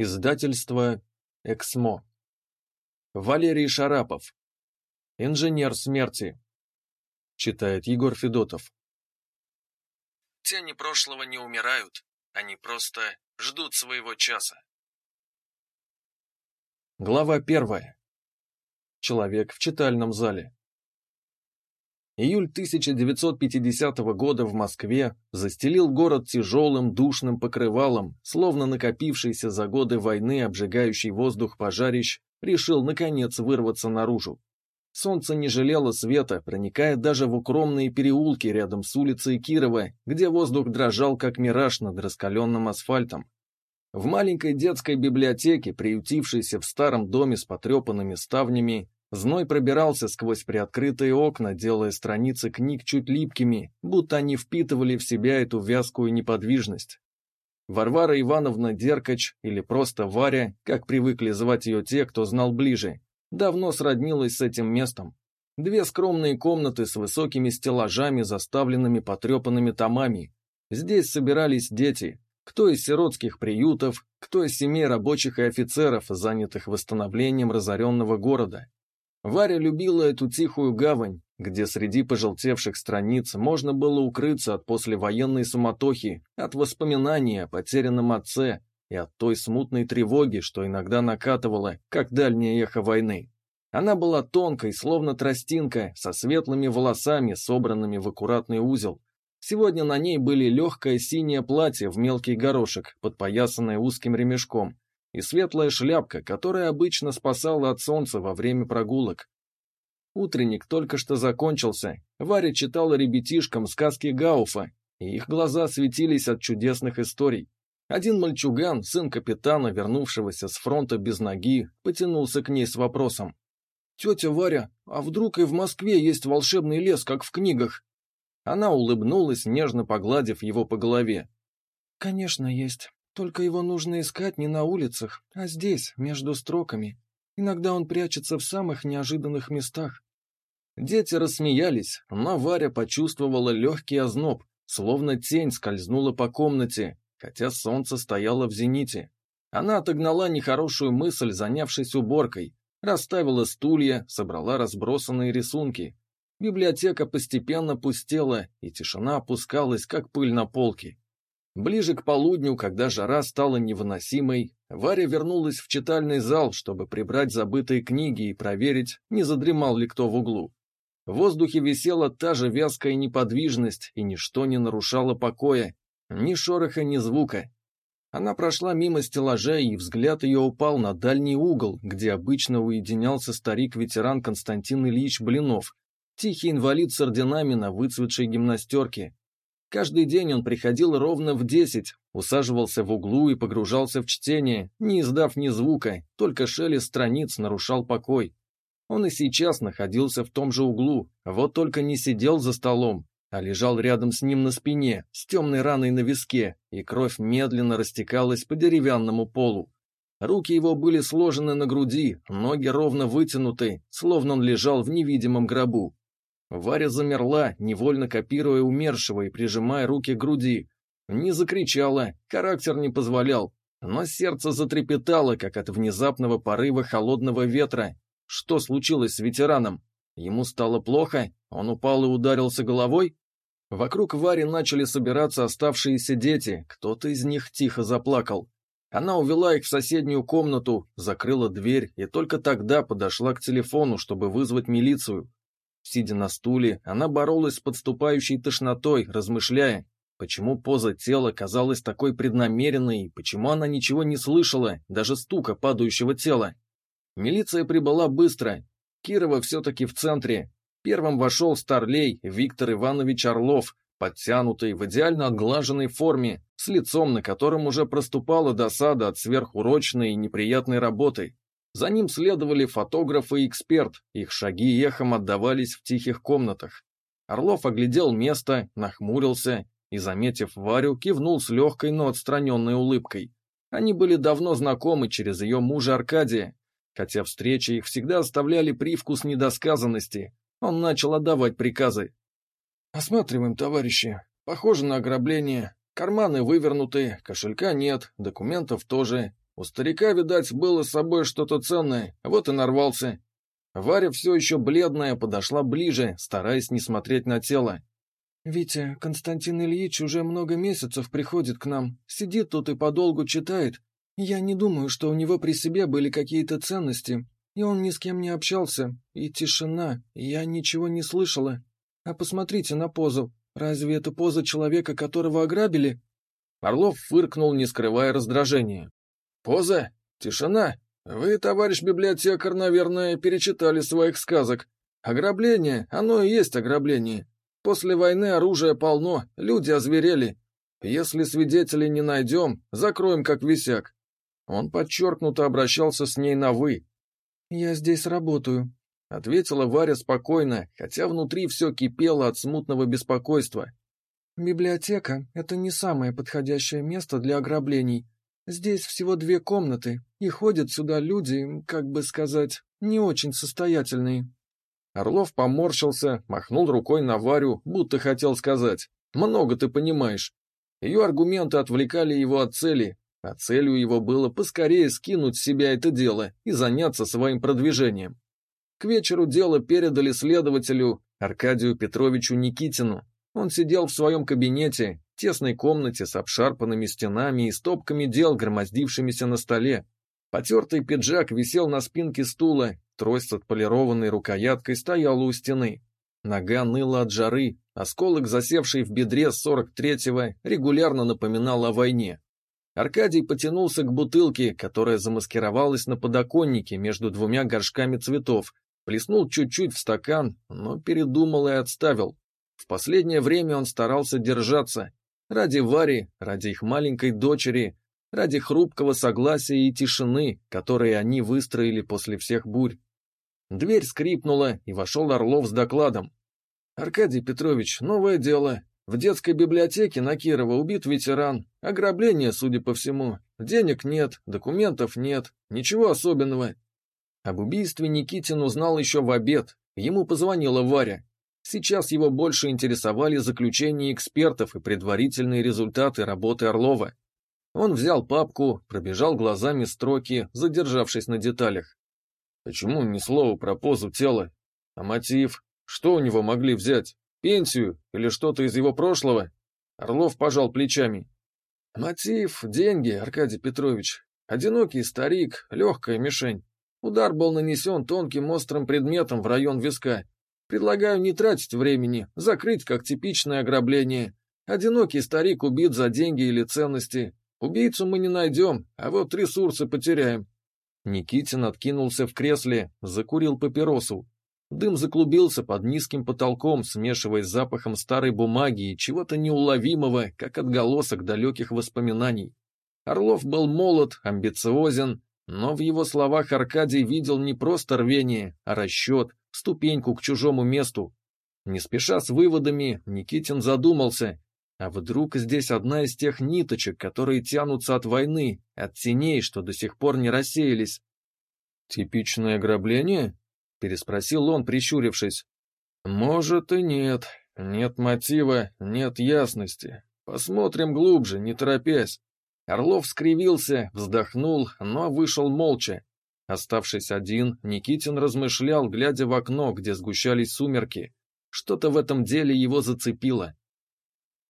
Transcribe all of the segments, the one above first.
Издательство «Эксмо». Валерий Шарапов. «Инженер смерти». Читает Егор Федотов. Тени прошлого не умирают, они просто ждут своего часа. Глава первая. Человек в читальном зале. Июль 1950 года в Москве застелил город тяжелым душным покрывалом, словно накопившийся за годы войны обжигающий воздух пожарищ решил наконец вырваться наружу. Солнце не жалело света, проникая даже в укромные переулки рядом с улицей Кирова, где воздух дрожал как мираж над раскаленным асфальтом. В маленькой детской библиотеке, приютившейся в старом доме с потрепанными ставнями, Зной пробирался сквозь приоткрытые окна, делая страницы книг чуть липкими, будто они впитывали в себя эту вязкую неподвижность. Варвара Ивановна Деркач, или просто Варя, как привыкли звать ее те, кто знал ближе, давно сроднилась с этим местом. Две скромные комнаты с высокими стеллажами, заставленными потрепанными томами. Здесь собирались дети, кто из сиротских приютов, кто из семей рабочих и офицеров, занятых восстановлением разоренного города. Варя любила эту тихую гавань, где среди пожелтевших страниц можно было укрыться от послевоенной суматохи, от воспоминаний о потерянном отце и от той смутной тревоги, что иногда накатывала, как дальнее эхо войны. Она была тонкой, словно тростинка, со светлыми волосами, собранными в аккуратный узел. Сегодня на ней были легкое синее платье в мелкий горошек, подпоясанное узким ремешком, и светлая шляпка, которая обычно спасала от солнца во время прогулок. Утренник только что закончился. Варя читала ребятишкам сказки Гауфа, и их глаза светились от чудесных историй. Один мальчуган, сын капитана, вернувшегося с фронта без ноги, потянулся к ней с вопросом. «Тетя Варя, а вдруг и в Москве есть волшебный лес, как в книгах?» Она улыбнулась, нежно погладив его по голове. «Конечно, есть. Только его нужно искать не на улицах, а здесь, между строками. Иногда он прячется в самых неожиданных местах. Дети рассмеялись, но Варя почувствовала легкий озноб, словно тень скользнула по комнате, хотя солнце стояло в зените. Она отогнала нехорошую мысль, занявшись уборкой, расставила стулья, собрала разбросанные рисунки. Библиотека постепенно пустела, и тишина опускалась, как пыль на полке. Ближе к полудню, когда жара стала невыносимой, Варя вернулась в читальный зал, чтобы прибрать забытые книги и проверить, не задремал ли кто в углу. В воздухе висела та же вязкая неподвижность, и ничто не нарушало покоя, ни шороха, ни звука. Она прошла мимо стеллажа, и взгляд ее упал на дальний угол, где обычно уединялся старик-ветеран Константин Ильич Блинов, тихий инвалид с орденами на выцветшей гимнастерке, Каждый день он приходил ровно в десять, усаживался в углу и погружался в чтение, не издав ни звука, только шелест страниц нарушал покой. Он и сейчас находился в том же углу, вот только не сидел за столом, а лежал рядом с ним на спине, с темной раной на виске, и кровь медленно растекалась по деревянному полу. Руки его были сложены на груди, ноги ровно вытянуты, словно он лежал в невидимом гробу. Варя замерла, невольно копируя умершего и прижимая руки к груди. Не закричала, характер не позволял, но сердце затрепетало, как от внезапного порыва холодного ветра. Что случилось с ветераном? Ему стало плохо? Он упал и ударился головой? Вокруг Вари начали собираться оставшиеся дети, кто-то из них тихо заплакал. Она увела их в соседнюю комнату, закрыла дверь и только тогда подошла к телефону, чтобы вызвать милицию. Сидя на стуле, она боролась с подступающей тошнотой, размышляя, почему поза тела казалась такой преднамеренной, почему она ничего не слышала, даже стука падающего тела. Милиция прибыла быстро. Кирова все-таки в центре. Первым вошел старлей Виктор Иванович Орлов, подтянутый, в идеально отглаженной форме, с лицом, на котором уже проступала досада от сверхурочной и неприятной работы. За ним следовали фотограф и эксперт, их шаги эхом отдавались в тихих комнатах. Орлов оглядел место, нахмурился и, заметив Варю, кивнул с легкой, но отстраненной улыбкой. Они были давно знакомы через ее мужа Аркадия, хотя встречи их всегда оставляли привкус недосказанности. Он начал отдавать приказы. «Осматриваем, товарищи. Похоже на ограбление. Карманы вывернуты, кошелька нет, документов тоже. У старика, видать, было с собой что-то ценное, вот и нарвался. Варя все еще бледная подошла ближе, стараясь не смотреть на тело. «Витя, Константин Ильич уже много месяцев приходит к нам, сидит тут и подолгу читает. Я не думаю, что у него при себе были какие-то ценности, и он ни с кем не общался, и тишина, я ничего не слышала. А посмотрите на позу, разве это поза человека, которого ограбили?» Орлов фыркнул, не скрывая раздражения. «Поза? Тишина? Вы, товарищ библиотекарь, наверное, перечитали своих сказок. Ограбление, оно и есть ограбление. После войны оружия полно, люди озверели. Если свидетелей не найдем, закроем как висяк. Он подчеркнуто обращался с ней на «вы». «Я здесь работаю», — ответила Варя спокойно, хотя внутри все кипело от смутного беспокойства. «Библиотека — это не самое подходящее место для ограблений. Здесь всего две комнаты, и ходят сюда люди, как бы сказать, не очень состоятельные. Орлов поморщился, махнул рукой на Варю, будто хотел сказать «много ты понимаешь». Ее аргументы отвлекали его от цели, а целью его было поскорее скинуть с себя это дело и заняться своим продвижением. К вечеру дело передали следователю Аркадию Петровичу Никитину. Он сидел в своем кабинете, тесной комнате с обшарпанными стенами и стопками дел, громоздившимися на столе. Потертый пиджак висел на спинке стула, трость с отполированной рукояткой стояла у стены. Нога ныла от жары, осколок, засевший в бедре с 43-го, регулярно напоминал о войне. Аркадий потянулся к бутылке, которая замаскировалась на подоконнике между двумя горшками цветов, плеснул чуть-чуть в стакан, но передумал и отставил. В последнее время он старался держаться, Ради Вари, ради их маленькой дочери, ради хрупкого согласия и тишины, которые они выстроили после всех бурь. Дверь скрипнула, и вошел Орлов с докладом. «Аркадий Петрович, новое дело. В детской библиотеке на Кирова убит ветеран. Ограбление, судя по всему. Денег нет, документов нет, ничего особенного». Об убийстве Никитин узнал еще в обед. Ему позвонила Варя. Сейчас его больше интересовали заключения экспертов и предварительные результаты работы Орлова. Он взял папку, пробежал глазами строки, задержавшись на деталях. Почему ни слова про позу тела? А мотив? Что у него могли взять? Пенсию или что-то из его прошлого? Орлов пожал плечами. Мотив — деньги, Аркадий Петрович. Одинокий старик, легкая мишень. Удар был нанесен тонким острым предметом в район виска. Предлагаю не тратить времени, закрыть как типичное ограбление. Одинокий старик убит за деньги или ценности. Убийцу мы не найдем, а вот ресурсы потеряем. Никитин откинулся в кресле, закурил папиросу. Дым заклубился под низким потолком, смешиваясь с запахом старой бумаги и чего-то неуловимого, как отголосок далеких воспоминаний. Орлов был молод, амбициозен, но в его словах Аркадий видел не просто рвение, а расчет, ступеньку к чужому месту. Не спеша с выводами, Никитин задумался, а вдруг здесь одна из тех ниточек, которые тянутся от войны, от теней, что до сих пор не рассеялись. «Типичное ограбление?» — переспросил он, прищурившись. «Может и нет. Нет мотива, нет ясности. Посмотрим глубже, не торопясь». Орлов скривился, вздохнул, но вышел молча. Оставшись один, Никитин размышлял, глядя в окно, где сгущались сумерки. Что-то в этом деле его зацепило.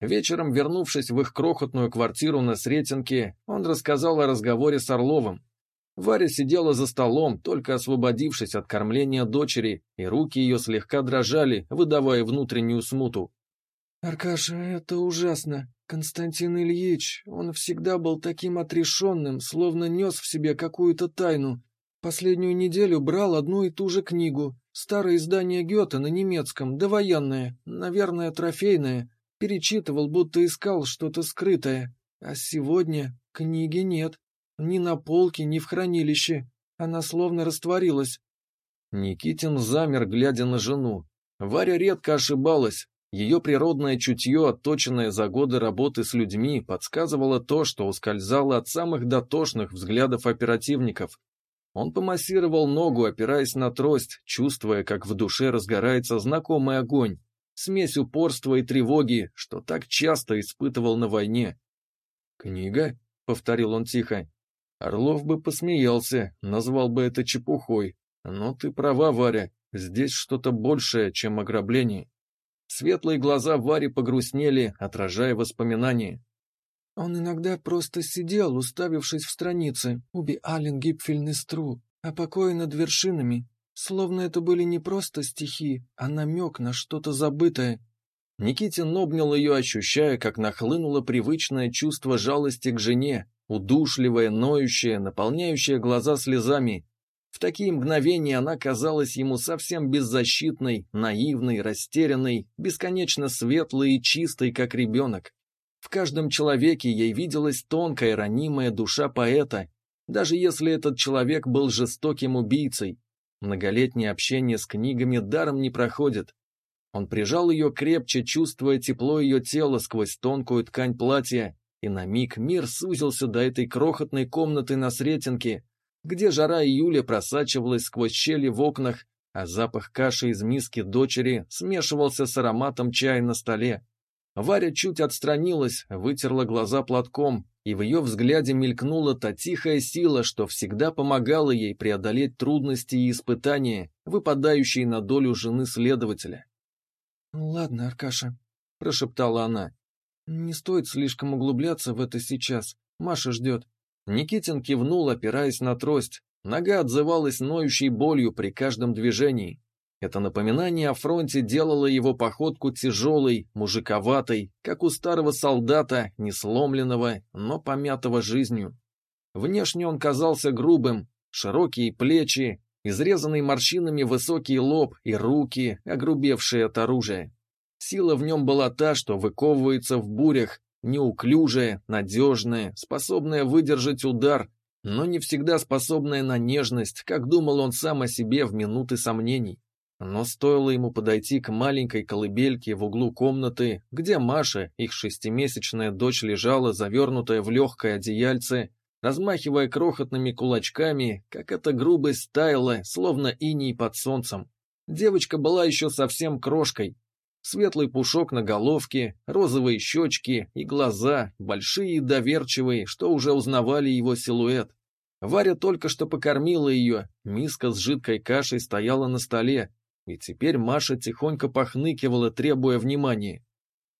Вечером, вернувшись в их крохотную квартиру на Сретенке, он рассказал о разговоре с Орловым. Варя сидела за столом, только освободившись от кормления дочери, и руки ее слегка дрожали, выдавая внутреннюю смуту. «Аркаша, это ужасно. Константин Ильич, он всегда был таким отрешенным, словно нес в себе какую-то тайну. Последнюю неделю брал одну и ту же книгу. Старое издание Гёте на немецком, довоенное, наверное, трофейное. Перечитывал, будто искал что-то скрытое. А сегодня книги нет. Ни на полке, ни в хранилище. Она словно растворилась. Никитин замер, глядя на жену. Варя редко ошибалась. Ее природное чутье, отточенное за годы работы с людьми, подсказывало то, что ускользало от самых дотошных взглядов оперативников. Он помассировал ногу, опираясь на трость, чувствуя, как в душе разгорается знакомый огонь, смесь упорства и тревоги, что так часто испытывал на войне. «Книга?» — повторил он тихо. Орлов бы посмеялся, назвал бы это чепухой. Но ты права, Варя, здесь что-то большее, чем ограбление. Светлые глаза Вари погрустнели, отражая воспоминания. Он иногда просто сидел, уставившись в страницы «Уби Ален Гипфельнестру», а покоя над вершинами, словно это были не просто стихи, а намек на что-то забытое. Никитин обнял ее, ощущая, как нахлынуло привычное чувство жалости к жене, удушливое, ноющее, наполняющее глаза слезами. В такие мгновения она казалась ему совсем беззащитной, наивной, растерянной, бесконечно светлой и чистой, как ребенок. В каждом человеке ей виделась тонкая, ранимая душа поэта, даже если этот человек был жестоким убийцей. Многолетнее общение с книгами даром не проходит. Он прижал ее крепче, чувствуя тепло ее тела сквозь тонкую ткань платья, и на миг мир сузился до этой крохотной комнаты на Сретенке, где жара июля просачивалась сквозь щели в окнах, а запах каши из миски дочери смешивался с ароматом чая на столе. Варя чуть отстранилась, вытерла глаза платком, и в ее взгляде мелькнула та тихая сила, что всегда помогала ей преодолеть трудности и испытания, выпадающие на долю жены следователя. «Ладно, Аркаша», — прошептала она, — «не стоит слишком углубляться в это сейчас, Маша ждет». Никитин кивнул, опираясь на трость. Нога отзывалась ноющей болью при каждом движении. Это напоминание о фронте делало его походку тяжелой, мужиковатой, как у старого солдата, не сломленного, но помятого жизнью. Внешне он казался грубым, широкие плечи, изрезанный морщинами высокий лоб и руки, огрубевшие от оружия. Сила в нем была та, что выковывается в бурях, неуклюжая, надежная, способная выдержать удар, но не всегда способная на нежность, как думал он сам о себе в минуты сомнений. Но стоило ему подойти к маленькой колыбельке в углу комнаты, где Маша, их шестимесячная дочь, лежала, завернутая в легкое одеяльце, размахивая крохотными кулачками, как эта грубость таяла, словно иней под солнцем. Девочка была еще совсем крошкой. Светлый пушок на головке, розовые щечки и глаза, большие и доверчивые, что уже узнавали его силуэт. Варя только что покормила ее, миска с жидкой кашей стояла на столе, и теперь Маша тихонько похныкивала, требуя внимания.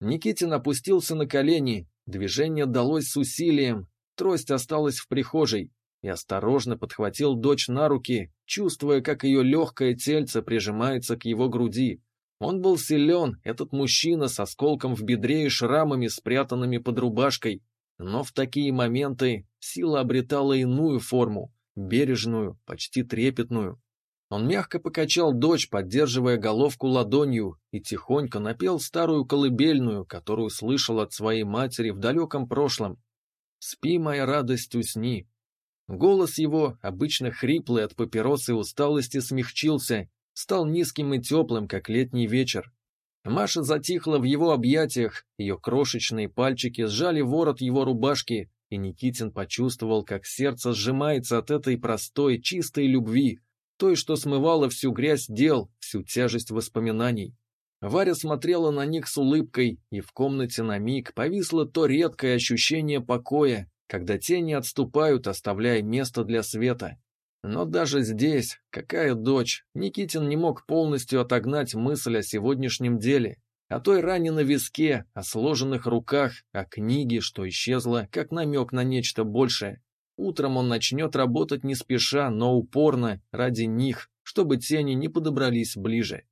Никитин опустился на колени, движение далось с усилием, трость осталась в прихожей, и осторожно подхватил дочь на руки, чувствуя, как ее легкое тельце прижимается к его груди. Он был силен, этот мужчина с осколком в бедре и шрамами, спрятанными под рубашкой, но в такие моменты сила обретала иную форму, бережную, почти трепетную. Он мягко покачал дочь, поддерживая головку ладонью, и тихонько напел старую колыбельную, которую слышал от своей матери в далеком прошлом. «Спи, моя радость, усни». Голос его, обычно хриплый от папирос и усталости, смягчился, стал низким и теплым, как летний вечер. Маша затихла в его объятиях, ее крошечные пальчики сжали ворот его рубашки, и Никитин почувствовал, как сердце сжимается от этой простой, чистой любви, той, что смывала всю грязь дел, всю тяжесть воспоминаний. Варя смотрела на них с улыбкой, и в комнате на миг повисло то редкое ощущение покоя, когда тени отступают, оставляя место для света. Но даже здесь, какая дочь, Никитин не мог полностью отогнать мысль о сегодняшнем деле, о той ране на виске, о сложенных руках, о книге, что исчезла, как намек на нечто большее. Утром он начнет работать не спеша, но упорно, ради них, чтобы тени не подобрались ближе.